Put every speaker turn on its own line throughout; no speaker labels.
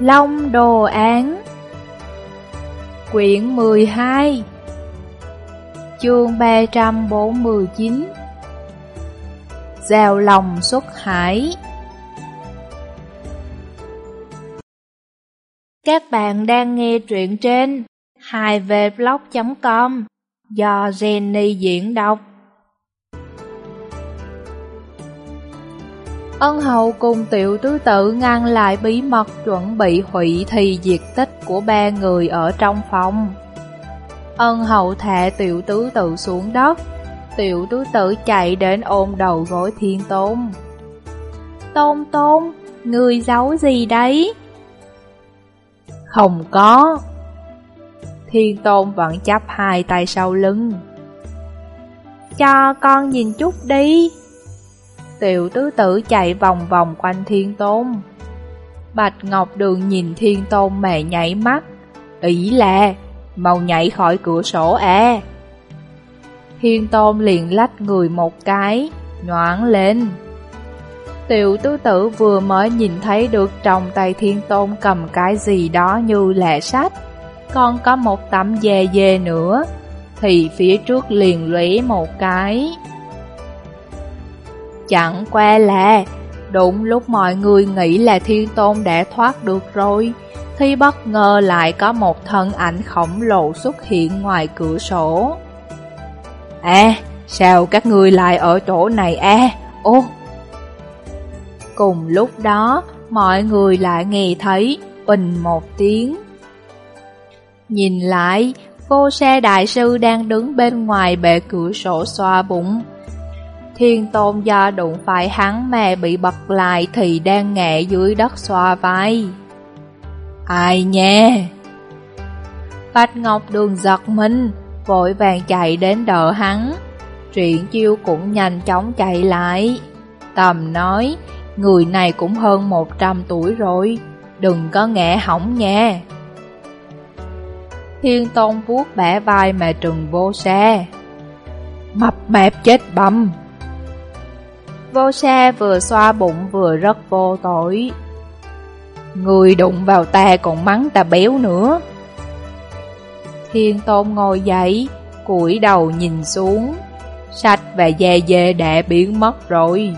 Long Đồ Án. Quyển 12 Chương 349 Gieo lòng xuất hải. Các bạn đang nghe truyện trên 2vblog.com do Jenny diễn đọc. Ân hậu cùng tiểu tứ tự ngăn lại bí mật chuẩn bị hủy thì diệt tích của ba người ở trong phòng. Ân hậu thả tiểu tứ tự xuống đất, tiểu tứ tự chạy đến ôm đầu gối thiên tôn. Tôn tôn, người giấu gì đấy? Không có. Thiên tôn vẫn chắp hai tay sau lưng. Cho con nhìn chút đi. Tiểu tứ tử chạy vòng vòng quanh thiên tôn. Bạch Ngọc Đường nhìn thiên tôn mẹ nhảy mắt. Ý là, mau nhảy khỏi cửa sổ à. Thiên tôn liền lách người một cái, nhoảng lên. Tiểu tứ tử vừa mới nhìn thấy được trong tay thiên tôn cầm cái gì đó như lẹ sách. Còn có một tấm dê dê nữa, thì phía trước liền lũy một cái. Chẳng qua là, đúng lúc mọi người nghĩ là thiên tôn đã thoát được rồi, thì bất ngờ lại có một thân ảnh khổng lồ xuất hiện ngoài cửa sổ. À, sao các người lại ở chỗ này à? Ô! Cùng lúc đó, mọi người lại nghe thấy bình một tiếng. Nhìn lại, vô xe đại sư đang đứng bên ngoài bệ cửa sổ xoa bụng, Thiên tôn do đụng phải hắn mà bị bật lại thì đang ngẹ dưới đất xoa vai. Ai nha? Bạch Ngọc Đường giật mình, vội vàng chạy đến đỡ hắn. Truyện chiêu cũng nhanh chóng chạy lại. Tầm nói, người này cũng hơn 100 tuổi rồi, đừng có ngẹ hỏng nha. Thiên Tôn vuốt bẻ vai mà trừng vô xe. Mập mẹp chết bầm, Vô xe vừa xoa bụng vừa rất vô tội. Người đụng vào ta còn mắng ta béo nữa. Thiên Tôn ngồi dậy, cúi đầu nhìn xuống. Sách và dê dê đã biến mất rồi.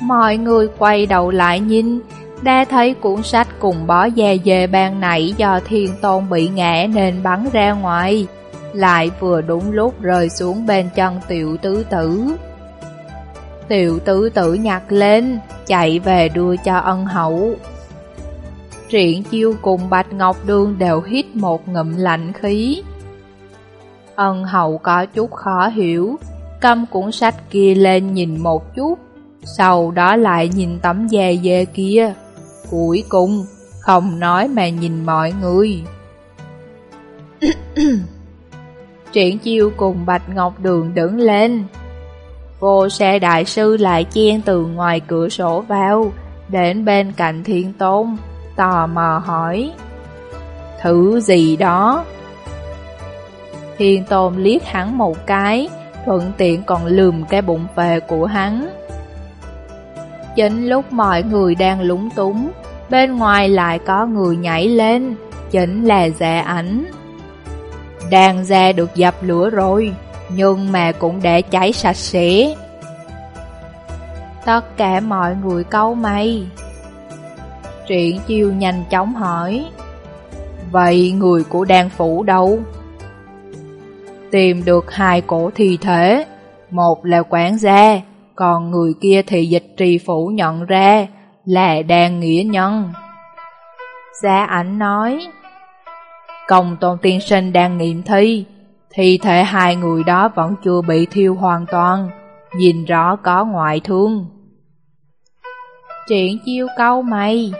Mọi người quay đầu lại nhìn, đã thấy cuốn sách cùng bó dê dê ban nãy do thiên tôn bị ngã nên bắn ra ngoài, lại vừa đúng lúc rơi xuống bên chân tiểu tứ tử. Tiểu tử tử nhặt lên, chạy về đưa cho ân hậu. Triển chiêu cùng Bạch Ngọc Đường đều hít một ngụm lạnh khí. Ân hậu có chút khó hiểu, cầm cuốn sách kia lên nhìn một chút, sau đó lại nhìn tấm dè dê kia. Cuối cùng, không nói mà nhìn mọi người. Triển chiêu cùng Bạch Ngọc Đường đứng lên, Vô xe đại sư lại chen từ ngoài cửa sổ vào, đến bên cạnh thiên tôn, tò mò hỏi. Thứ gì đó? Thiên tôn liếc hắn một cái, thuận tiện còn lườm cái bụng về của hắn. Chính lúc mọi người đang lúng túng, bên ngoài lại có người nhảy lên, chính là dạ ảnh. Đàn ra được dập lửa rồi, nhưng mà cũng để cháy sạch sẽ. Tất cả mọi người câu mày. Truyện chiêu nhanh chóng hỏi, Vậy người của đan phủ đâu? Tìm được hai cổ thi thể, một là quản gia, còn người kia thì dịch trì phủ nhận ra là đan nghĩa nhân. Gia ảnh nói, Công tôn tiên sinh đang nghiệm thi, thi thể hai người đó vẫn chưa bị thiêu hoàn toàn, nhìn rõ có ngoại thương. Triển chiêu câu mày.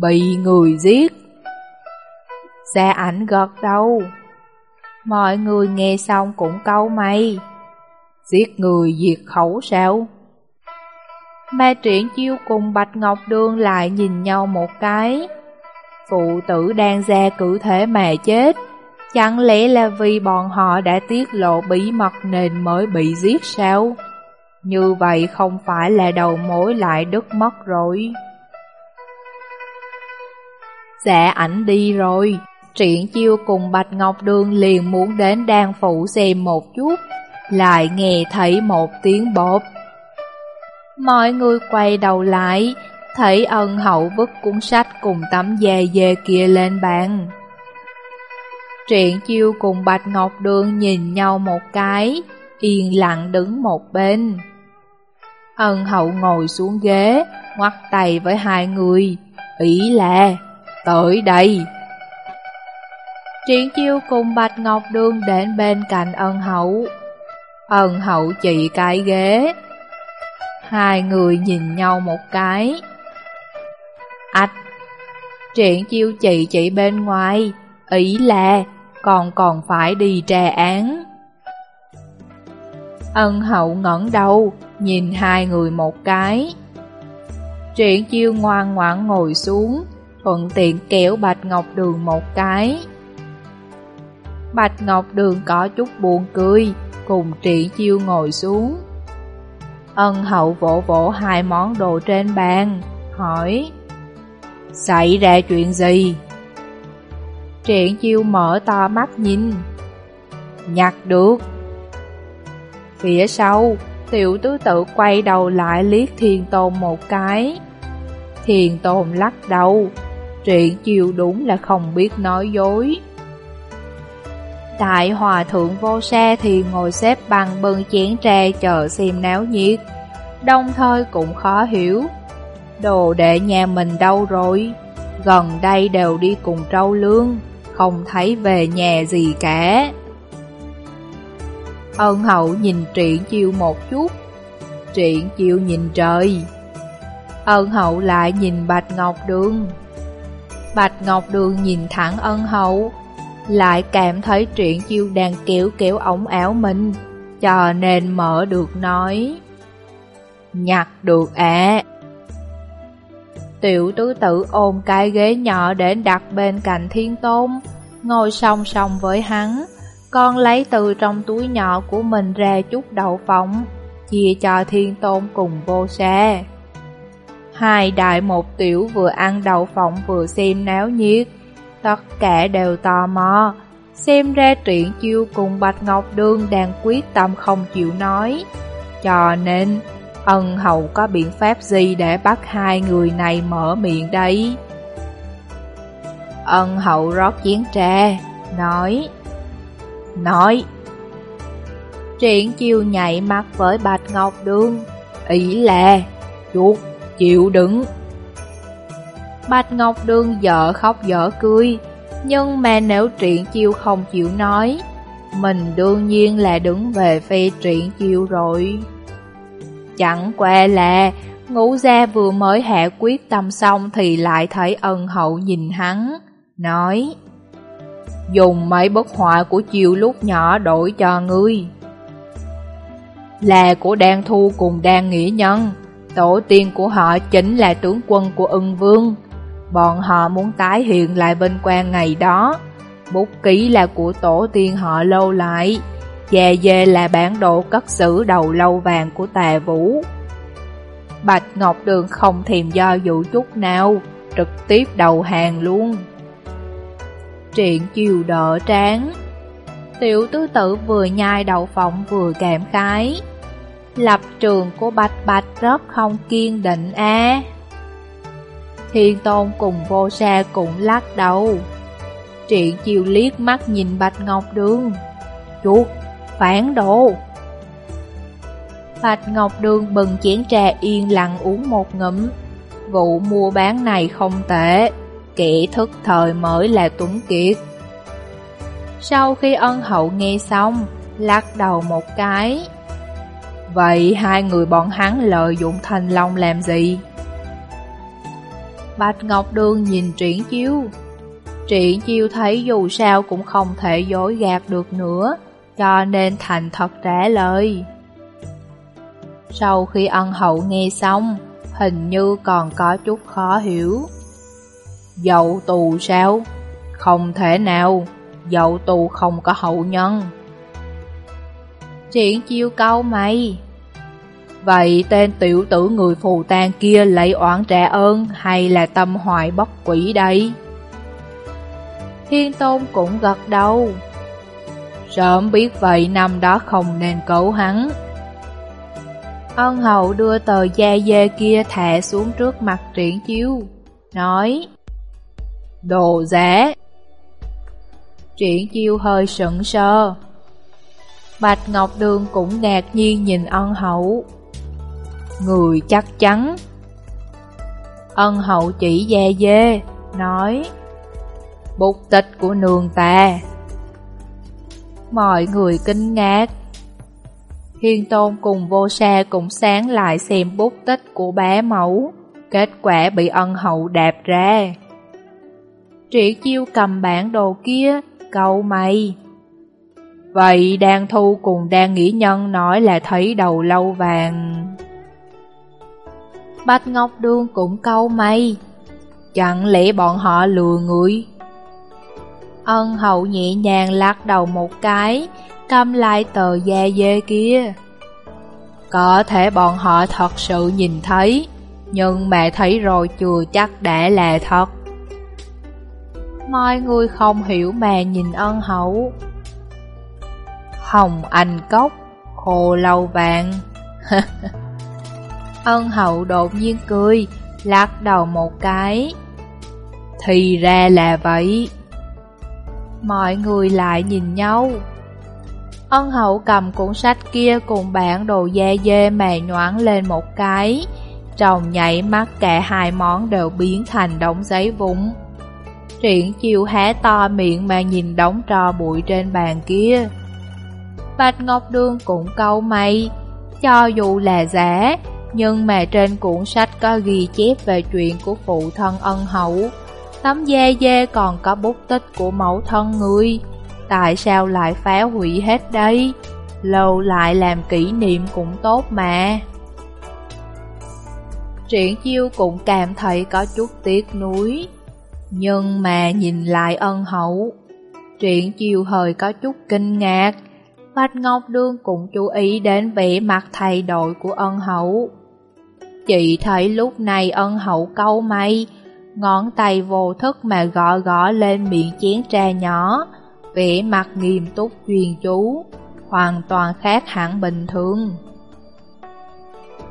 Bị người giết. Xe ảnh gật đầu. Mọi người nghe xong cũng câu mày. Giết người diệt khẩu sao? Mẹ triển chiêu cùng Bạch Ngọc Đương lại nhìn nhau một cái. Phụ tử đang ra cử thể mà chết. Chẳng lẽ là vì bọn họ đã tiết lộ bí mật nên mới bị giết sao? Như vậy không phải là đầu mối lại đứt mất rồi. Dạ ảnh đi rồi, Triển Chiêu cùng Bạch Ngọc Đường liền muốn đến đan phụ xem một chút, lại nghe thấy một tiếng bộp. Mọi người quay đầu lại, thấy ân hậu vứt cuốn sách cùng tấm dè dề kia lên bàn. Triển Chiêu cùng Bạch Ngọc Đường nhìn nhau một cái, yên lặng đứng một bên. Ân hậu ngồi xuống ghế, ngoắt tay với hai người, ý là, tới đây. Triển chiêu cùng Bạch Ngọc Đường đến bên cạnh ân hậu. Ân hậu chỉ cái ghế. Hai người nhìn nhau một cái. Ách! Triển chiêu chị chỉ bên ngoài, ý là còn còn phải đi trà án. Ân hậu ngẩng đầu, nhìn hai người một cái. Triển chiêu ngoan ngoãn ngồi xuống, thuận tiện kéo Bạch Ngọc Đường một cái. Bạch Ngọc Đường có chút buồn cười, cùng Triển Chiêu ngồi xuống. Ân hậu vỗ vỗ hai món đồ trên bàn, hỏi Xảy ra chuyện gì? Triển Chiêu mở to mắt nhìn. Nhặt được. Phía sau, tiểu tứ tự quay đầu lại liếc thiền tôn một cái. Thiền tôn lắc đầu. Triển Chiêu đúng là không biết nói dối. Đại hòa thượng vô xe thì ngồi xếp bằng bưng chén tre chờ xem náo nhiệt, đồng thời cũng khó hiểu. Đồ đệ nhà mình đâu rồi? Gần đây đều đi cùng trâu lương, không thấy về nhà gì cả. Ân hậu nhìn triển chiêu một chút, triển chiêu nhìn trời. Ân hậu lại nhìn Bạch Ngọc Đường. Bạch Ngọc Đường nhìn thẳng ân hậu, lại cảm thấy truyện chiêu đang kéo kéo ống áo mình, cho nên mở được nói. Nhặt được ạ. Tiểu tứ tử ôm cái ghế nhỏ để đặt bên cạnh thiên tôn, ngồi song song với hắn, con lấy từ trong túi nhỏ của mình ra chút đậu phộng, chia cho thiên tôn cùng vô xe. Hai đại một tiểu vừa ăn đậu phộng vừa xem náo nhiệt, Tất cả đều tò mò, xem ra truyện chiêu cùng Bạch Ngọc đương đang quyết tâm không chịu nói. Cho nên, ân hậu có biện pháp gì để bắt hai người này mở miệng đấy? Ân hậu rót chén trà, nói Nói Triển chiêu nhảy mắt với Bạch Ngọc Đường Ý là Chuột chịu đứng Bạch Ngọc Đường dở khóc dở cười, nhưng mà nếu Triển chiêu không chịu nói, mình đương nhiên là đứng về phe Triển chiêu rồi. Chẳng qua là ngũ gia vừa mới hạ quyết tâm xong thì lại thấy ân hậu nhìn hắn, nói Dùng mấy bức họa của chiều lúc nhỏ đổi cho ngươi. Là của Đan Thu cùng Đan Nghĩa Nhân, tổ tiên của họ chính là tướng quân của ưng vương, Bọn họ muốn tái hiện lại bên quan ngày đó. Bút ký là của tổ tiên họ lâu lại. Dè dê là bản đồ cất xử đầu lâu vàng của tà vũ. Bạch Ngọc Đường không thèm do dự chút nào, trực tiếp đầu hàng luôn. Triện chiều đỡ tráng Tiểu tứ tử vừa nhai đầu phộng vừa cảm khái Lập trường của Bạch Bạch rất không kiên định a Thiên Tôn cùng vô sa cũng lắc đầu. Triện chiều liếc mắt nhìn Bạch Ngọc Đường. Chuột, phản đồ! Bạch Ngọc Đường bừng chén trà yên lặng uống một ngụm. Vụ mua bán này không tệ, kỹ thức thời mới là Tuấn Kiệt. Sau khi ân hậu nghe xong, lắc đầu một cái. Vậy hai người bọn hắn lợi dụng thành long làm gì? Bạch Ngọc Đường nhìn triển chiêu. Triển chiêu thấy dù sao cũng không thể dối gạt được nữa, cho nên thành thật trả lời. Sau khi ân hậu nghe xong, hình như còn có chút khó hiểu. Dậu tù sao? Không thể nào, dậu tù không có hậu nhân. Triển chiêu câu mày, Vậy tên tiểu tử người phù tang kia lấy oán trả ơn hay là tâm hoại bất quỷ đây? Thiên Tôn cũng gật đầu. Sớm biết vậy năm đó không nên cấu hắn. Ân hậu đưa tờ da dê kia thả xuống trước mặt triển chiếu, nói Đồ giá Triển chiêu hơi sững sờ. Bạch Ngọc Đường cũng ngạc nhiên nhìn ân hậu. Người chắc chắn. Ân hậu chỉ da dê Nói Bục tịch của nương ta Mọi người kinh ngạc. Hiên Tôn cùng vô sa cũng sáng lại xem bút tích của bé mẫu Kết quả bị ân hậu đạp ra. Triển chiêu cầm bản đồ kia, câu mày. Vậy đang thu cùng đang nghĩ nhân nói là thấy đầu lâu vàng. Bạch Ngọc Đương cũng câu mày. Chẳng lẽ bọn họ lừa người? Ân hậu nhẹ nhàng lắc đầu một cái Cầm lại tờ da dê kia. Có thể bọn họ thật sự nhìn thấy Nhưng mẹ thấy rồi chưa chắc đã là thật. Mọi người không hiểu mà nhìn ân hậu. Hồng anh cốc, khô lâu vàng. Ân hậu đột nhiên cười, lắc đầu một cái. Thì ra là vậy. Mọi người lại nhìn nhau. Ân hậu cầm cuốn sách kia cùng bản đồ da dê mè nhoảng lên một cái. Trong nhảy mắt cả hai món đều biến thành đống giấy vũng Triển chiều há to miệng mà nhìn đống trò bụi trên bàn kia. Bạch Ngọc Đường cũng câu mày, Cho dù là giả, Nhưng mà trên cuốn sách có ghi chép về chuyện của phụ thân ân hậu. Tấm da dê còn có bút tích của mẫu thân người. Tại sao lại phá hủy hết đây? Lâu lại làm kỷ niệm cũng tốt mà. Triển chiêu cũng cảm thấy có chút tiếc nuối, Nhưng mà nhìn lại ân hậu, Triển chiêu hơi có chút kinh ngạc. Bạch Ngọc Đương cũng chú ý đến vẻ mặt thay đổi của ân hậu. Chị thấy lúc này ân hậu câu mây Ngón tay vô thức mà gõ gõ lên miệng chén trà nhỏ, Vẻ mặt nghiêm túc chuyên chú, Hoàn toàn khác hẳn bình thường.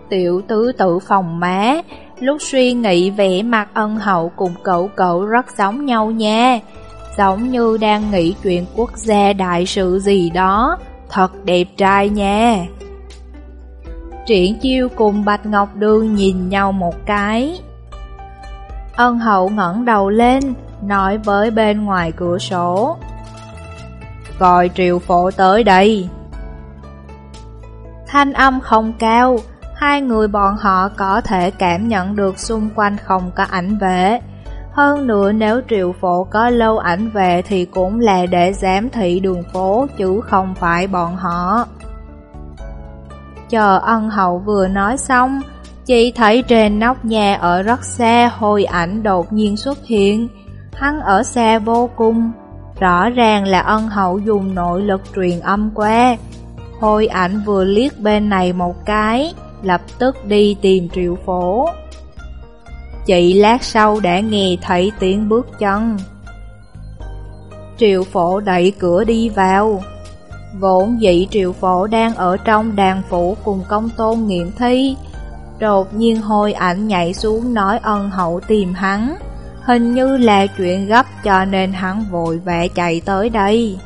Tiểu tứ tự phòng má, Lúc suy nghĩ vẻ mặt ân hậu cùng cậu cậu rất giống nhau nha. Giống như đang nghĩ chuyện quốc gia đại sự gì đó, Thật đẹp trai nha. Triển chiêu cùng Bạch Ngọc đương nhìn nhau một cái. Ân hậu ngẩng đầu lên Nói với bên ngoài cửa sổ. Gọi triều phổ tới đây. Thanh âm không cao Hai người bọn họ có thể cảm nhận được xung quanh không có ảnh vệ. Hơn nữa nếu triệu phổ có lâu ảnh về thì cũng là để giám thị đường phố chứ không phải bọn họ. Chờ ân hậu vừa nói xong, chị thấy trên nóc nhà ở rất xa hồi ảnh đột nhiên xuất hiện. Hắn ở xa vô cùng, rõ ràng là ân hậu dùng nội lực truyền âm qua. Hồi ảnh vừa liếc bên này một cái, lập tức đi tìm triệu phổ. Chị lát sau đã nghe thấy tiếng bước chân Triệu phổ đẩy cửa đi vào Vốn dĩ triệu phổ đang ở trong đàn phủ cùng công tôn nghiệm thi Đột nhiên hồi ảnh nhảy xuống nói ân hậu tìm hắn. Hình như là chuyện gấp cho nên hắn vội vã chạy tới đây.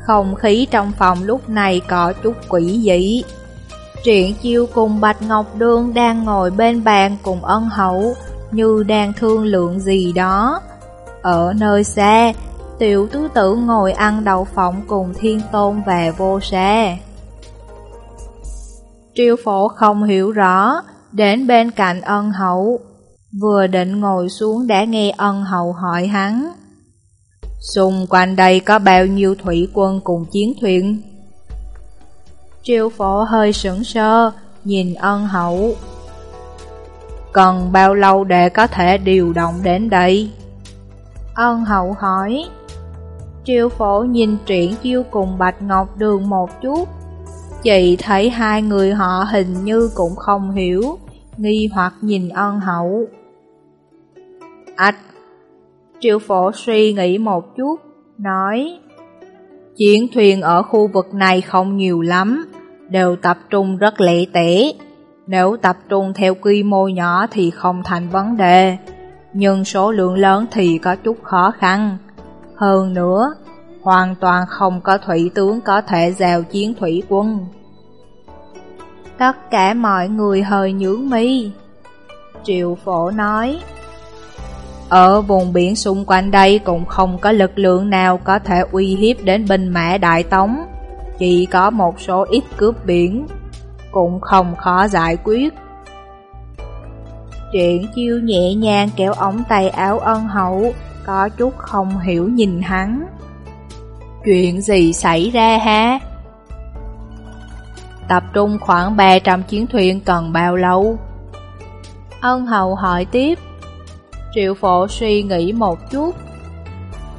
Không khí trong phòng lúc này có chút quỷ dị. Triển chiêu cùng Bạch Ngọc Đương đang ngồi bên bàn cùng ân hậu, như đang thương lượng gì đó. Ở nơi xa, tiểu tứ tử ngồi ăn đậu phộng cùng thiên tôn và vô xe Triều phổ không hiểu rõ, đến bên cạnh ân hậu, vừa định ngồi xuống đã nghe ân hậu hỏi hắn. Xung quanh đây có bao nhiêu thủy quân cùng chiến thuyền? Triệu phổ hơi sững sơ, nhìn ân hậu. Cần bao lâu để có thể điều động đến đây? Ân hậu hỏi. Triệu phổ nhìn triển chiêu cùng Bạch Ngọc Đường một chút. Chị thấy hai người họ hình như cũng không hiểu, nghi hoặc nhìn ân hậu. Ách! Triệu phổ suy nghĩ một chút, nói Chiến thuyền ở khu vực này không nhiều lắm, đều tập trung rất lệ tẻ. Nếu tập trung theo quy mô nhỏ thì không thành vấn đề, nhưng số lượng lớn thì có chút khó khăn. Hơn nữa, hoàn toàn không có thủy tướng có thể giao chiến thủy quân. Tất cả mọi người hơi nhướng mi. Triệu phổ nói, Ở vùng biển xung quanh đây cũng không có lực lượng nào có thể uy hiếp đến binh mã Đại Tống, chỉ có một số ít cướp biển, cũng không khó giải quyết. Chuyện chiêu nhẹ nhàng kéo ống tay áo ân hậu, có chút không hiểu nhìn hắn. Chuyện gì xảy ra ha? Tập trung khoảng 300 chiến thuyền cần bao lâu? Ân hầu hỏi tiếp. Triệu phổ suy nghĩ một chút.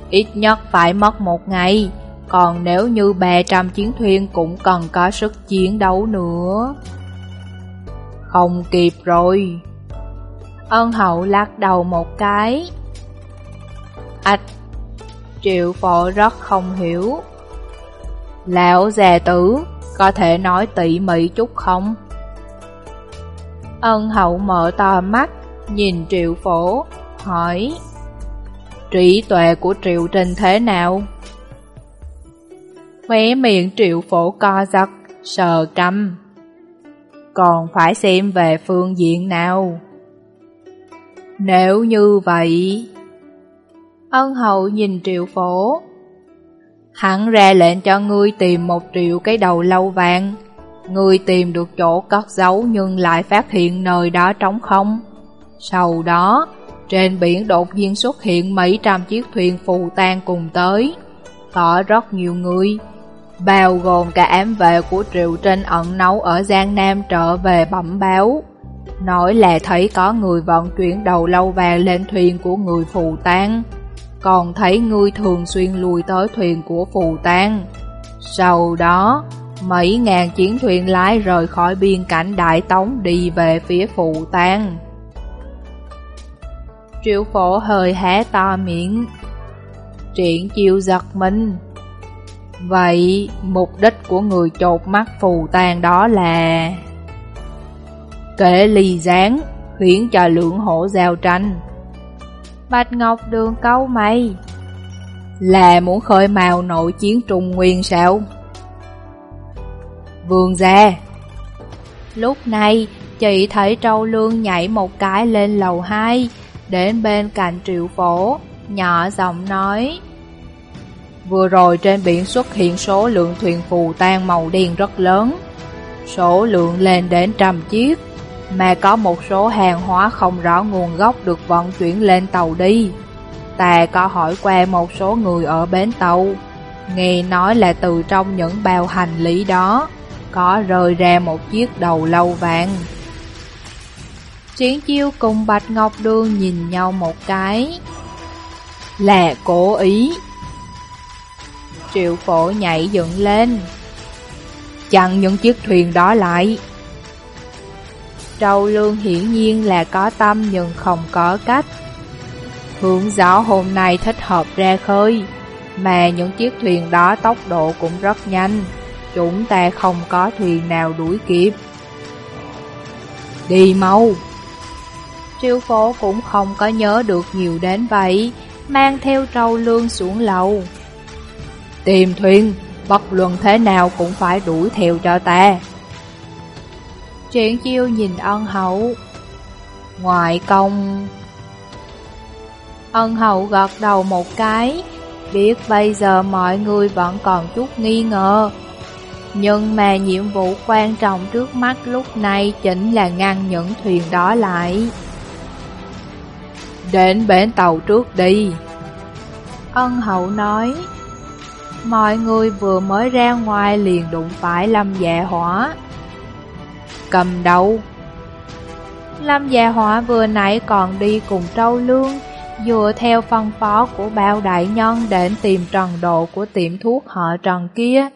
Ít nhất phải mất một ngày, còn nếu như 300 chiến thuyền cũng cần có sức chiến đấu nữa. Không kịp rồi. Ân hậu lắc đầu một cái. Ách, triệu phổ rất không hiểu. Lão già tử, có thể nói tỉ mỉ chút không? Ân hậu mở to mắt, nhìn triệu phổ, hỏi Trí tuệ của triệu trình thế nào? Khóe miệng triệu phổ co giật, sờ căm Còn phải xem về phương diện nào? Nếu như vậy... Ân hậu nhìn triệu phổ. Hắn ra lệnh cho ngươi tìm một triệu cái đầu lâu vàng. Ngươi tìm được chỗ cất giấu nhưng lại phát hiện nơi đó trống không. Sau đó, trên biển đột nhiên xuất hiện mấy trăm chiếc thuyền phù tan cùng tới. Có rất nhiều người Bao gồm cả ám vệ của Triệu Trinh ẩn nấu ở Giang Nam trở về bẩm báo. Nói là thấy có người vận chuyển đầu lâu vàng lên thuyền của người phù tan còn thấy ngươi thường xuyên lùi tới thuyền của phù tang. Sau đó, mấy ngàn chiến thuyền lái rời khỏi biên cảnh Đại Tống đi về phía phù tang. Triệu phổ hơi hé to miệng Triển chiêu giật mình. Vậy mục đích của người chột mắt phù tang đó là Kể ly gián khiến cho lượng hộ giao tranh. Bạch Ngọc Đường câu mày. Là muốn khơi mào nội chiến Trung Nguyên sao? Vương gia. Lúc này chị thấy Trâu Lương nhảy một cái lên lầu 2 Đến bên cạnh triệu phổ Nhỏ giọng nói. Vừa rồi trên biển xuất hiện số lượng thuyền phù tan màu đen rất lớn. Số lượng lên đến trăm chiếc mà có một số hàng hóa không rõ nguồn gốc được vận chuyển lên tàu đi. Ta có hỏi qua một số người ở bến tàu. Nghe nói là từ trong những bao hành lý đó, Có rơi ra một chiếc đầu lâu vàng. Triển chiêu cùng Bạch Ngọc đương nhìn nhau một cái. Là cố ý. Triệu phổ nhảy dựng lên. Chặn những chiếc thuyền đó lại. Trâu Lương hiển nhiên là có tâm nhưng không có cách. Hướng gió hôm nay thích hợp ra khơi Mà những chiếc thuyền đó tốc độ cũng rất nhanh. Chúng ta không có thuyền nào đuổi kịp. Đi mau. Triệu phố cũng không có nhớ được nhiều đến vậy Mang theo trâu lương xuống lầu. Tìm thuyền, bất luận thế nào cũng phải đuổi theo cho ta. Triển chiêu nhìn ân hậu. Ngoại công... Ân hậu gật đầu một cái, biết bây giờ mọi người vẫn còn chút nghi ngờ. Nhưng mà nhiệm vụ quan trọng trước mắt lúc này chính là ngăn những thuyền đó lại. Đến bến tàu trước đi. Ân hậu nói. Mọi người vừa mới ra ngoài liền đụng phải Lâm Dạ Hỏa. Cầm đầu Lâm Dạ Hỏa vừa nãy còn đi cùng Trâu Lương, dựa theo phân phó của bao đại nhân đến tìm trần độ của tiệm thuốc họ trần kia.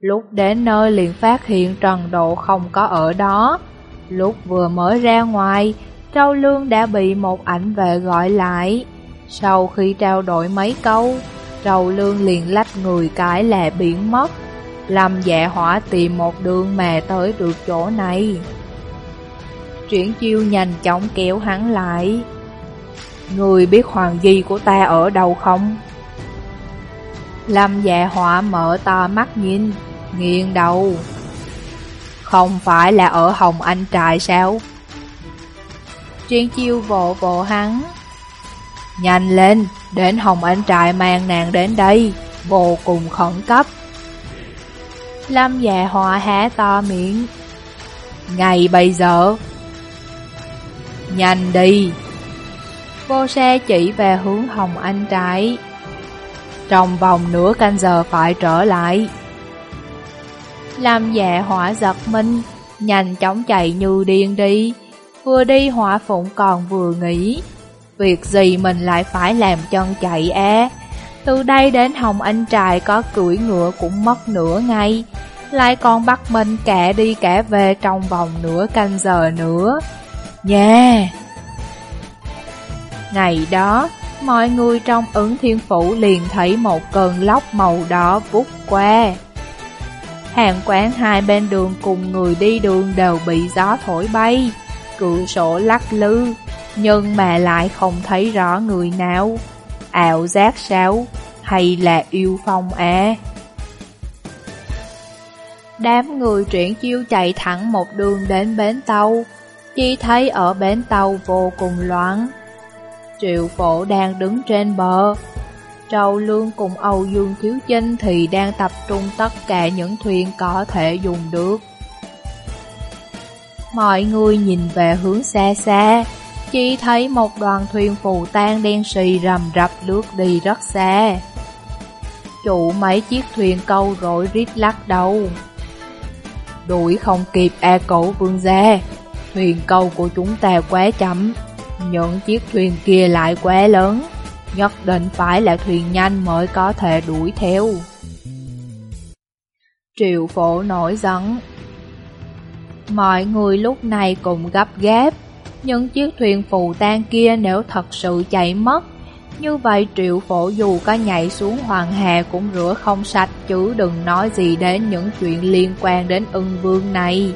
Lúc đến nơi liền phát hiện trần độ không có ở đó. Lúc vừa mới ra ngoài, Trâu Lương đã bị một ảnh vệ gọi lại. Sau khi trao đổi mấy câu, trâu Lương liền lách người cái là biến mất. Lâm dạ hỏa tìm một đường mà tới được chỗ này. Chuyển chiêu nhanh chóng kéo hắn lại. Người biết hoàng di của ta ở đâu không? Lâm dạ hỏa mở to mắt nhìn, nghiêng đầu. Không phải là ở Hồng Anh Trại sao? chuyển chiêu vỗ vỗ hắn. Nhanh lên, đến Hồng Anh Trại mang nàng đến đây, vô cùng khẩn cấp. Lâm dạ họa há to miệng. Ngày bây giờ. Nhanh đi. Vô xe chỉ về hướng Hồng Anh Trại. Trong vòng nửa canh giờ phải trở lại. Lâm dạ hỏa giật mình nhanh chóng chạy như điên đi. Vừa đi hỏa phụng còn vừa nghĩ. Việc gì mình lại phải làm chân chạy e Từ đây đến Hồng Anh Trại có cưỡi ngựa cũng mất nửa ngày, lại còn bắt mình kẻ đi kẻ về trong vòng nửa canh giờ nữa. Nha! Yeah. Ngày đó, mọi người trong ứng thiên phủ liền thấy một cơn lốc màu đỏ vút qua. Hàng quán hai bên đường cùng người đi đường đều bị gió thổi bay, cửa sổ lắc lư, nhưng mà lại không thấy rõ người nào. Ảo giác sao? Hay là yêu phong à? Đám người chuyển chiêu chạy thẳng một đường đến bến tàu, chỉ thấy ở bến tàu vô cùng loạn. Triệu phổ đang đứng trên bờ, Trâu Lương cùng Âu Dương Thiếu Chinh thì đang tập trung tất cả những thuyền có thể dùng được. Mọi người nhìn về hướng xa xa, chỉ thấy một đoàn thuyền phù tan đen xì rầm rập lướt đi rất xa. Chủ mấy chiếc thuyền câu rỗi rít lắc đầu. Đuổi không kịp a cẩu vương gia, thuyền câu của chúng ta quá chậm, những chiếc thuyền kia lại quá lớn, nhất định phải là thuyền nhanh mới có thể đuổi theo. Triệu phổ nổi giận. Mọi người lúc này cùng gấp gáp, những chiếc thuyền phù tan kia nếu thật sự chạy mất, như vậy triệu phổ dù có nhảy xuống hoàng hà cũng rửa không sạch chứ đừng nói gì đến những chuyện liên quan đến ưng vương này.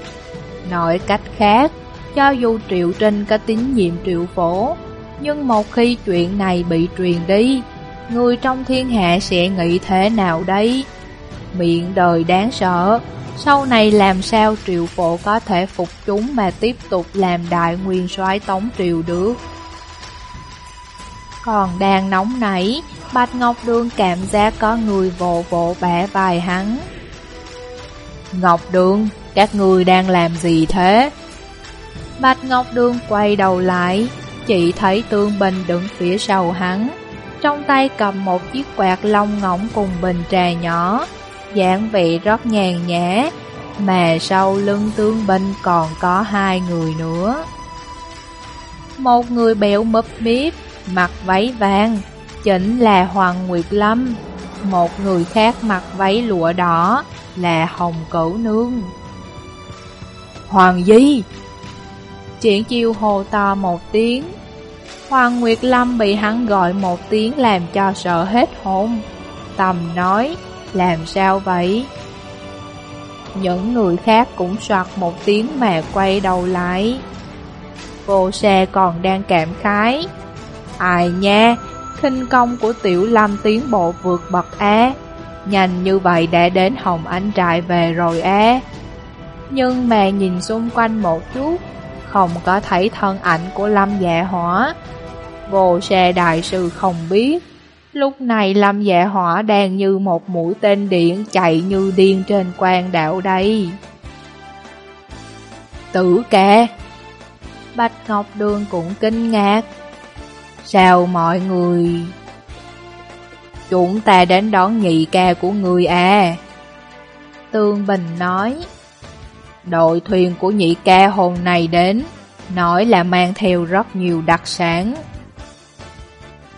Nói cách khác, cho dù triệu trinh có tín nhiệm triệu phổ, nhưng một khi chuyện này bị truyền đi, người trong thiên hạ sẽ nghĩ thế nào đấy? Miệng đời đáng sợ, sau này làm sao triệu phổ có thể phục chúng mà tiếp tục làm đại nguyên soái tống triều được? Còn đang nóng nảy, Bạch Ngọc Đường cảm giác có người vỗ vỗ bẻ vai hắn. Ngọc Đường, các người đang làm gì thế? Bạch Ngọc Đường quay đầu lại, chỉ thấy Tương Bình đứng phía sau hắn, trong tay cầm một chiếc quạt lông ngỗng cùng bình trà nhỏ, dáng vẻ rất nhàn nhã, mà sau lưng Tương Bình còn có hai người nữa. Một người béo mập míp, mặc váy vàng, chính là Hoàng Nguyệt Lâm, một người khác mặc váy lụa đỏ là Hồng Cửu Nương. Hoàng Di! Triển chiêu hồ to một tiếng, Hoàng Nguyệt Lâm bị hắn gọi một tiếng làm cho sợ hết hồn. Tầm nói, làm sao vậy? Những người khác cũng soạt một tiếng mà quay đầu lại. Cô xe còn đang cảm khái. Ai nha, khinh công của Tiểu Lâm tiến bộ vượt bậc á. Nhanh như vậy đã đến Hồng Anh Trại về rồi á. Nhưng mà nhìn xung quanh một chút, không có thấy thân ảnh của Lâm dạ hỏa. Vô xe đại sư không biết, lúc này Lâm dạ hỏa đang như một mũi tên điện chạy như điên trên quan đạo đây. Tử kè! Bạch Ngọc Đường cũng kinh ngạc. Sao mọi người... Chúng ta đến đón nhị ca của người à? Tương Bình nói. Đội thuyền của nhị ca hôm nay đến, nói là mang theo rất nhiều đặc sản.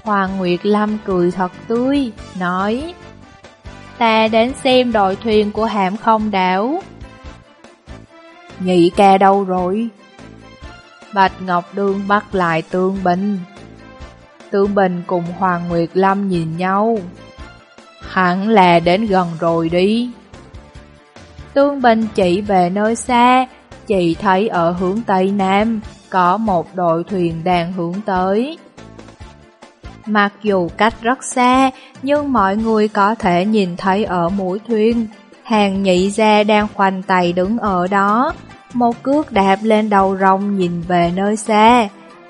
Hoàng Nguyệt Lâm cười thật tươi, nói Ta đến xem đội thuyền của hạm không đảo. Nhị ca đâu rồi? Bạch Ngọc đương bắt lại Tương Bình. Tương Bình cùng Hoàng Nguyệt Lâm nhìn nhau. Hẳn là đến gần rồi đi. Tương Bình chỉ về nơi xa, chị thấy ở hướng Tây Nam có một đội thuyền đang hướng tới. Mặc dù cách rất xa, nhưng mọi người có thể nhìn thấy ở mũi thuyền, hàng nhị gia đang khoanh tay đứng ở đó, một cước đạp lên đầu rồng nhìn về nơi xa.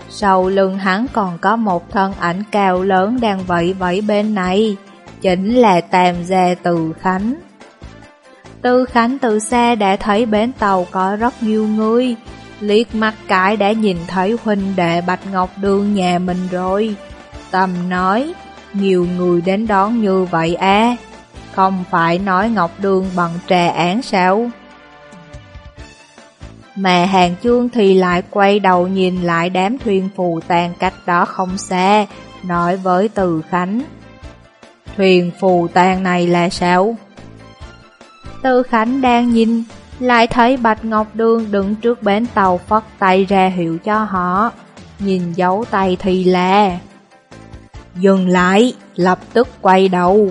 Sau lưng hắn còn có một thân ảnh cao lớn đang vẫy vẫy bên này, chính là Tam Gia Từ Khánh. Từ Khánh từ xa đã thấy bến tàu có rất nhiều người, liếc mắt cái đã nhìn thấy huynh đệ Bạch Ngọc Đường nhà mình rồi. Tâm nói, nhiều người đến đón như vậy à, không phải nói Ngọc Đường bằng trà án sao? Mà hàng chương thì lại quay đầu nhìn lại đám thuyền phù tàn cách đó không xa, nói với Từ Khánh. Thuyền phù tàn này là sao? Từ Khánh đang nhìn, lại thấy Bạch Ngọc Đường đứng trước bến tàu phất tay ra hiệu cho họ. Nhìn dấu tay thì là... Dừng lại, lập tức quay đầu.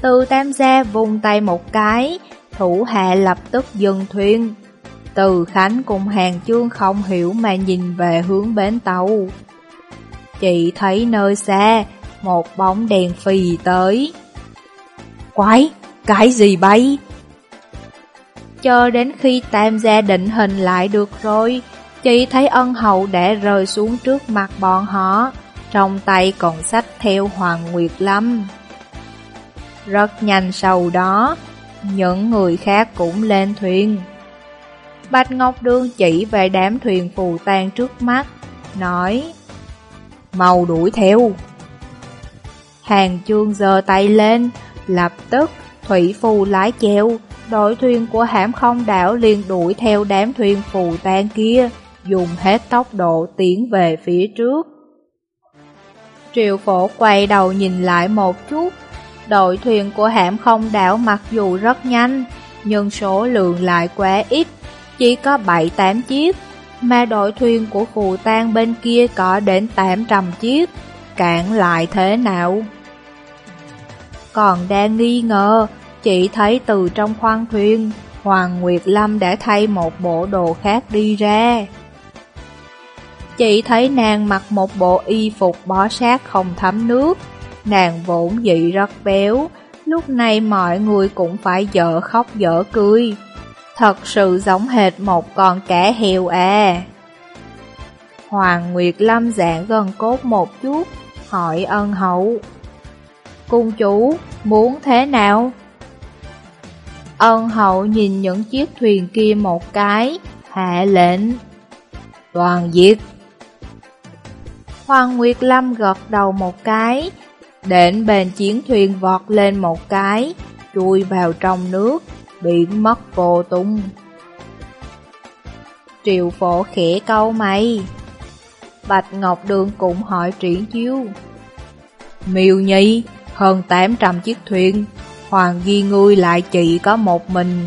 Từ Tam Gia vùng tay một cái, thủ hạ lập tức dừng thuyền. Từ Khánh cùng hàng chương không hiểu mà nhìn về hướng bến tàu. Chị thấy nơi xa, một bóng đèn phì tới. Quái, cái gì bay? Chờ đến khi tam gia định hình lại được rồi, chị thấy ân hậu đã rơi xuống trước mặt bọn họ, trong tay còn sách theo Hoàng Nguyệt Lâm. Rất nhanh sau đó, những người khác cũng lên thuyền. Bạch Ngọc Đương chỉ về đám thuyền phù tan trước mắt, nói Mau đuổi theo. Hàng chương giơ tay lên, lập tức thủy phù lái chèo, đội thuyền của hãm không đảo liền đuổi theo đám thuyền phù tan kia, dùng hết tốc độ tiến về phía trước. Triệu phổ quay đầu nhìn lại một chút, đội thuyền của hãm không đảo mặc dù rất nhanh, nhưng số lượng lại quá ít, chỉ có 7-8 chiếc, mà đội thuyền của phù tang bên kia có đến 800 chiếc, cạn lại thế nào? Còn đang nghi ngờ, chỉ thấy từ trong khoang thuyền, Hoàng Nguyệt Lâm đã thay một bộ đồ khác đi ra. Chị thấy nàng mặc một bộ y phục bó sát không thấm nước, nàng vốn dị rất béo, lúc này mọi người cũng phải dở khóc dở cười. Thật sự giống hệt một con cá heo à. Hoàng Nguyệt Lâm dạng gần cốt một chút, hỏi ân hậu. Cung chủ, muốn thế nào? Ân hậu nhìn những chiếc thuyền kia một cái, hạ lệnh. Toàn diệt. Hoàng Nguyệt Lâm gật đầu một cái, đến bên chiến thuyền vọt lên một cái, chui vào trong nước, biển mất vô tung. Triệu phổ khẽ câu mày. Bạch Ngọc Đường cũng hỏi triển chiêu. Miêu Nhi, hơn 800 chiếc thuyền, Hoàng Ghi ngươi lại chỉ có một mình.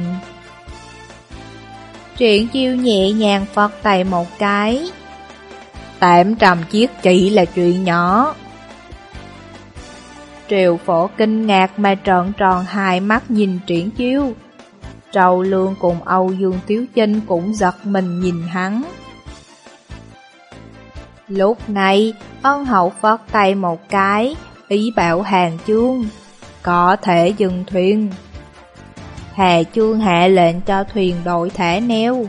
Triển chiêu nhẹ nhàng phật tay một cái. 800 chiếc chỉ là chuyện nhỏ. Triều phổ kinh ngạc mà trợn tròn hai mắt nhìn triển chiêu. Trầu lương cùng Âu Dương Tiếu Chinh cũng giật mình nhìn hắn. Lúc này, ân hậu phất tay một cái, ý bảo hàng chương, có thể dừng thuyền. Hà chương hạ lệnh cho thuyền đội thẻ neo.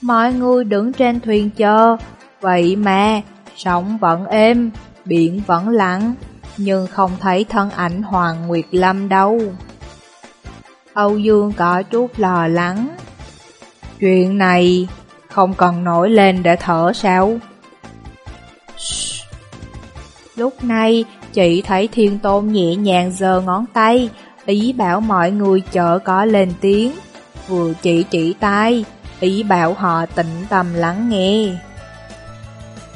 Mọi người đứng trên thuyền chờ, vậy mà, sóng vẫn êm, biển vẫn lặng, nhưng không thấy thân ảnh Hoàng Nguyệt Lâm đâu. Âu Dương có chút lo lắng. Chuyện này không cần nổi lên để thở sao? Lúc này, chị thấy thiên tôn nhẹ nhàng giơ ngón tay, ý bảo mọi người chợ có lên tiếng. Vừa chỉ chỉ tay, ý bảo họ tĩnh tâm lắng nghe.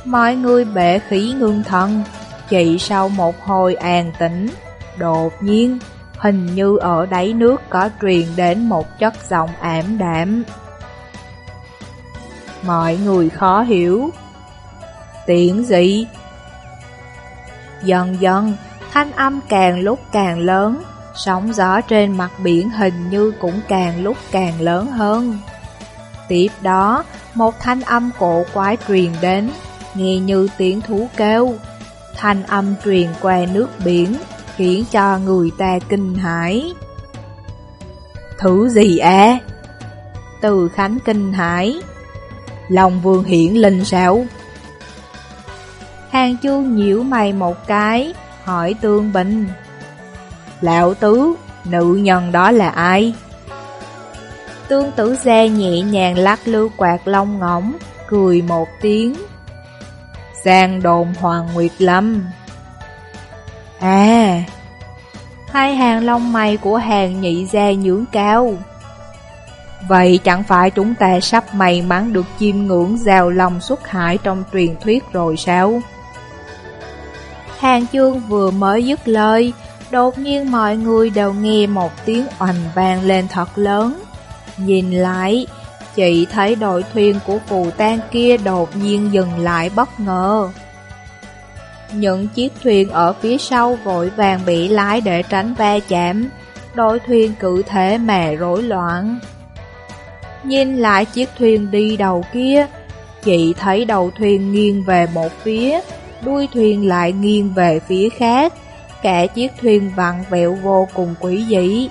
Mọi người bệ khí ngưng thần chị sau một hồi an tĩnh, đột nhiên, hình như ở đáy nước có truyền đến một chất giọng ảm đạm. Mọi người khó hiểu. tiếng gì? Dần dần, thanh âm càng lúc càng lớn, sóng gió trên mặt biển hình như cũng càng lúc càng lớn hơn. Tiếp đó, một thanh âm cổ quái truyền đến, nghe như tiếng thú kêu. Thanh âm truyền qua nước biển, khiến cho người ta kinh hãi. Thứ gì à? Từ Khánh kinh hãi. Lòng vương hiển linh sao? Hàng chu nhiễu mày một cái, hỏi Tương Bình. Lão tứ, nữ nhân đó là ai? Tương tử gia nhẹ nhàng lắc lư quạt lông ngỗng, cười một tiếng. Giang đồn Hoàng Nguyệt Lâm. À, hai hàng lông mày của hàng nhị gia nhưỡng cao. Vậy chẳng phải chúng ta sắp may mắn được chiêm ngưỡng giao lòng xuất hải trong truyền thuyết rồi sao? Hàng chương vừa mới dứt lời, đột nhiên mọi người đều nghe một tiếng oành vang lên thật lớn. Nhìn lại, chị thấy đội thuyền của phù tan kia đột nhiên dừng lại bất ngờ. Những chiếc thuyền ở phía sau vội vàng bị lái để tránh va chạm, đội thuyền cự thể mà rối loạn. Nhìn lại chiếc thuyền đi đầu kia, chị thấy đầu thuyền nghiêng về một phía, đuôi thuyền lại nghiêng về phía khác. Cả chiếc thuyền vặn vẹo vô cùng quỷ dị.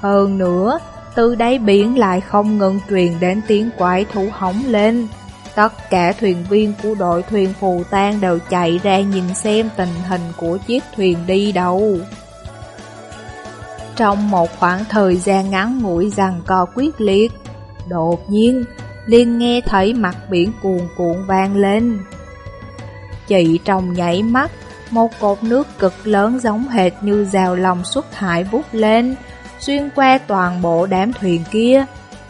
Hơn nữa, từ đáy biển lại không ngừng truyền đến tiếng quái thú hóng lên. Tất cả thuyền viên của đội thuyền phù tan đều chạy ra nhìn xem tình hình của chiếc thuyền đi đâu. Trong một khoảng thời gian ngắn ngủi rằng co quyết liệt, đột nhiên, liền nghe thấy mặt biển cuồn cuộn vang lên. Chị trong nhảy mắt, một cột nước cực lớn giống hệt như rào lòng xuất hải vút lên, xuyên qua toàn bộ đám thuyền kia.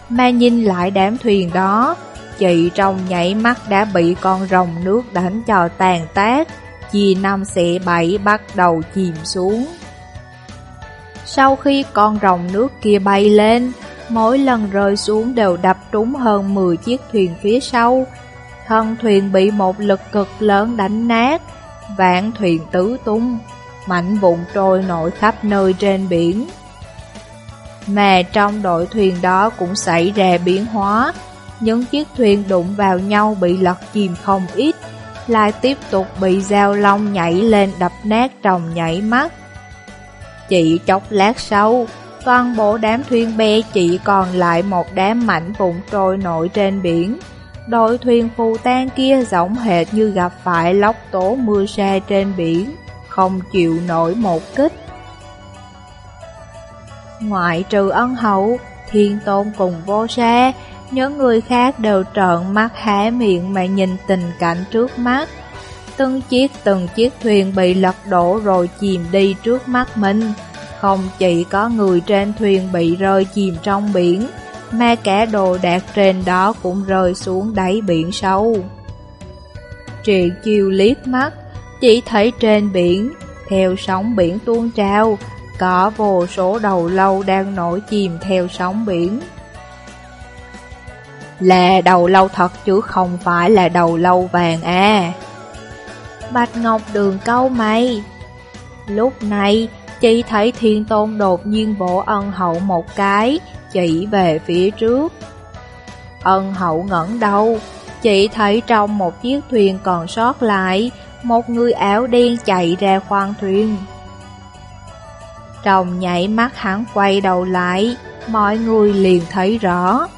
Mà nhìn lại đám thuyền đó, chị trong nhảy mắt đã bị con rồng nước đánh cho tàn tác, chia năm xẻ bảy bắt đầu chìm xuống. Sau khi con rồng nước kia bay lên, mỗi lần rơi xuống đều đập trúng hơn 10 chiếc thuyền phía sau. Thân thuyền bị một lực cực lớn đánh nát, vạn thuyền tứ tung, mạnh vụn trôi nổi khắp nơi trên biển. Mà trong đội thuyền đó cũng xảy ra biến hóa, những chiếc thuyền đụng vào nhau bị lật chìm không ít, lại tiếp tục bị dao long nhảy lên đập nát trong nhảy mắt. Chỉ chốc lát sau, toàn bộ đám thuyền bè chỉ còn lại một đám mảnh vụn trôi nổi trên biển. Đội thuyền phù tan kia giống hệt như gặp phải lốc tố mưa sa trên biển, không chịu nổi một kích. Ngoại trừ ân hậu, thiên tôn cùng vô xe những người khác đều trợn mắt há miệng mà nhìn tình cảnh trước mắt. Từng chiếc từng chiếc thuyền bị lật đổ rồi chìm đi trước mắt mình. Không chỉ có người trên thuyền bị rơi chìm trong biển, mà cả đồ đạc trên đó cũng rơi xuống đáy biển sâu. Triệu chiều liếc mắt, chỉ thấy trên biển, theo sóng biển tuôn trào, có vô số đầu lâu đang nổi chìm theo sóng biển. Là đầu lâu thật chứ không phải là đầu lâu vàng à. Bạch Ngọc Đường câu mày. Lúc này, chị thấy thiên tôn đột nhiên vỗ ân hậu một cái, chỉ về phía trước. Ân hậu ngẩng đầu, chị thấy trong một chiếc thuyền còn sót lại, một người áo đen chạy ra khoang thuyền. Trong nhảy mắt hắn quay đầu lại, mọi người liền thấy rõ,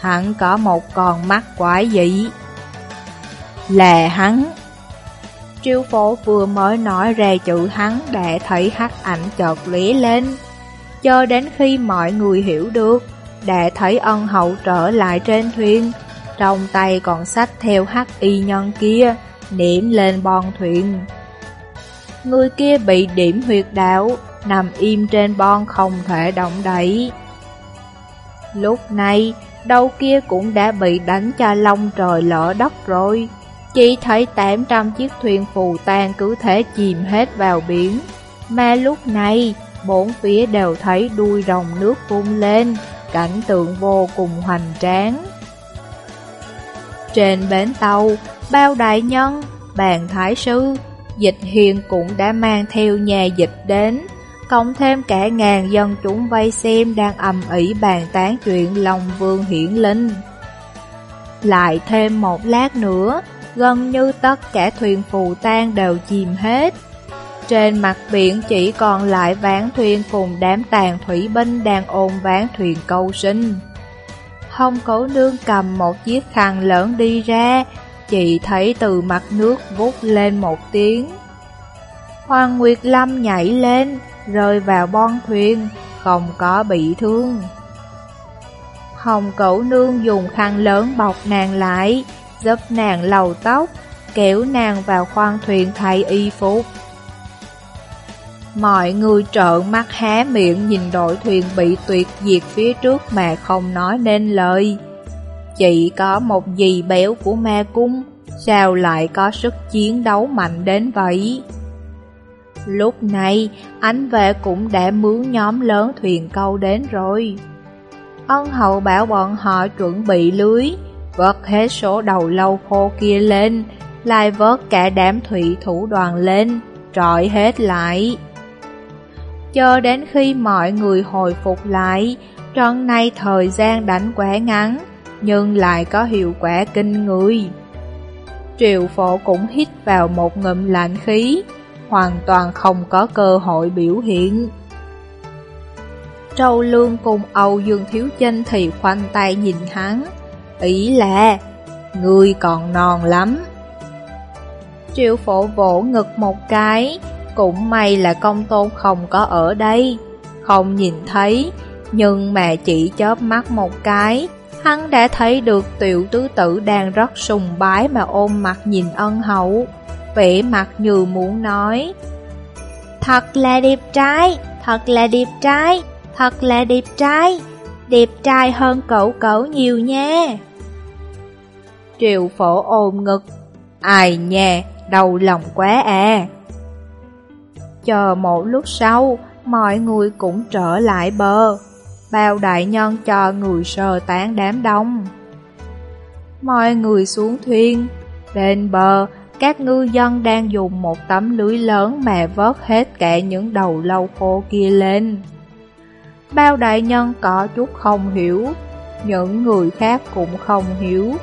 hắn có một con mắt quái dị. Là hắn. Triêu Phổ vừa mới nói ra chữ hắn đã thấy hắc ảnh chợt lóe lên. Cho đến khi mọi người hiểu được, đã thấy ân hậu trở lại trên thuyền, trong tay còn sách theo hắc y nhân kia, niệm lên bon thuyền. Người kia bị điểm huyệt đạo, nằm im trên bon không thể động đậy. Lúc này, đầu kia cũng đã bị đánh cho lông trời lỡ đất rồi. Chỉ thấy 800 chiếc thuyền phù tan cứ thế chìm hết vào biển. Mà lúc này, bốn phía đều thấy đuôi rồng nước vung lên, cảnh tượng vô cùng hoành tráng. Trên bến tàu, bao đại nhân, bàn thái sư, dịch hiền cũng đã mang theo nhà dịch đến, cộng thêm cả ngàn dân chúng vây xem đang ầm ĩ bàn tán chuyện Long Vương hiển linh. Lại thêm một lát nữa, gần như tất cả thuyền phù tan đều chìm hết. Trên mặt biển chỉ còn lại ván thuyền cùng đám tàn thủy binh đang ôm ván thuyền câu sinh. Hồng cổ nương cầm một chiếc khăn lớn đi ra, chị thấy từ mặt nước vút lên một tiếng. Hoàng Nguyệt Lâm nhảy lên, rơi vào bon thuyền, không có bị thương. Hồng cẩu nương dùng khăn lớn bọc nàng lại, giúp nàng lầu tóc, kéo nàng vào khoang thuyền thay y phục. Mọi người trợn mắt há miệng nhìn đội thuyền bị tuyệt diệt phía trước mà không nói nên lời. Chỉ có một dì béo của ma cung, sao lại có sức chiến đấu mạnh đến vậy? Lúc này, ánh vệ cũng đã mướn nhóm lớn thuyền câu đến rồi. Ân hậu bảo bọn họ chuẩn bị lưới, vớt hết số đầu lâu khô kia lên, lại vớt cả đám thủy thủ đoàn lên, trọi hết lại. Cho đến khi mọi người hồi phục lại, trận này thời gian đánh quá ngắn, nhưng lại có hiệu quả kinh người. Triệu phổ cũng hít vào một ngụm lạnh khí, hoàn toàn không có cơ hội biểu hiện. Trâu Lương cùng Âu Dương Thiếu Chinh thì khoanh tay nhìn hắn, ý là, người còn non lắm. Triệu phổ vỗ ngực một cái, cũng may là công tôn không có ở đây, không nhìn thấy, nhưng mà chỉ chớp mắt một cái, hắn đã thấy được tiểu tứ tử đang rất sùng bái mà ôm mặt nhìn ân hậu, vẻ mặt như muốn nói. Thật là đẹp trai, thật là đẹp trai, thật là đẹp trai, đẹp trai hơn cậu cậu nhiều nha. Triệu phổ ôm ngực, ai nha, đau lòng quá à. Chờ một lúc sau, mọi người cũng trở lại bờ. Bao đại nhân cho người sờ tán đám đông. Mọi người xuống thuyền. Bên bờ, các ngư dân đang dùng một tấm lưới lớn mà vớt hết cả những đầu lâu khô kia lên. Bao đại nhân có chút không hiểu, những người khác cũng không hiểu.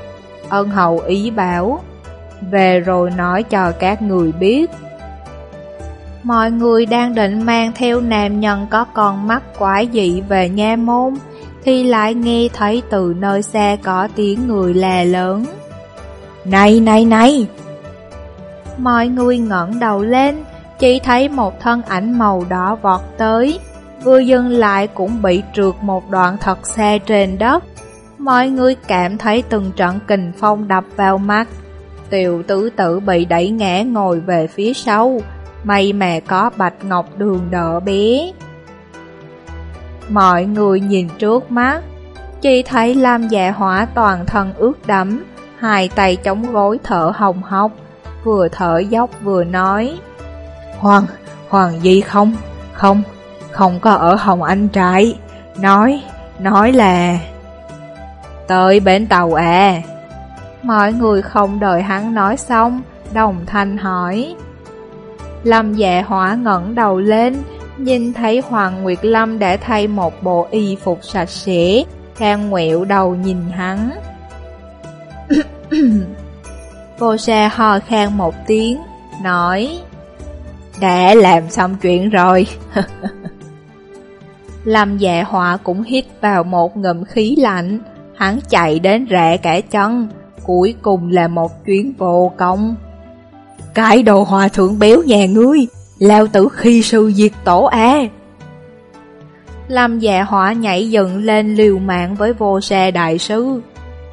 Ân hậu ý bảo, về rồi nói cho các người biết. Mọi người đang định mang theo nam nhân có con mắt quái dị về nha môn, thì lại nghe thấy từ nơi xa có tiếng người là lớn. Này này này! Mọi người ngẩng đầu lên, chỉ thấy một thân ảnh màu đỏ vọt tới, vừa dừng lại cũng bị trượt một đoạn thật xa trên đất. Mọi người cảm thấy từng trận kình phong đập vào mắt. Tiểu tử tử bị đẩy ngã ngồi về phía sau, May mà có bạch ngọc đường đỡ bé. Mọi người nhìn trước mắt. Chỉ thấy Lam dạ hỏa toàn thân ướt đẫm Hai tay chống gối thở hồng hộc. Vừa thở dốc vừa nói Hoàng, Hoàng gì không? Không, không có ở Hồng Anh trại Nói, nói là Tới bến tàu à Mọi người không đợi hắn nói xong Đồng thanh hỏi Lâm dạ hỏa ngẩng đầu lên, nhìn thấy Hoàng Nguyệt Lâm đã thay một bộ y phục sạch sẽ, đang nguẹo đầu nhìn hắn. vô xe ho khan một tiếng, nói Đã làm xong chuyện rồi. Lâm dạ họa cũng hít vào một ngầm khí lạnh, hắn chạy đến rẽ cả chân, cuối cùng là một chuyến vô công. Cái đồ hòa thượng béo nhà ngươi, lao tử khi sư diệt tổ a. Lâm dạ họa nhảy dựng lên liều mạng với vô xe đại sư.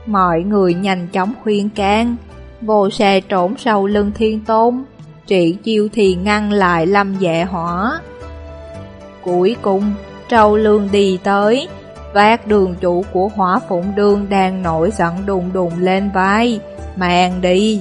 Mọi người nhanh chóng khuyên can. Vô xe trốn sau lưng thiên tôn. Trị chiêu thì ngăn lại lâm dạ hỏa. Cuối cùng, trâu lương đi tới. Vác đường chủ của hỏa phụng đương đang nổi giận đùng đùng lên vai. Mang đi!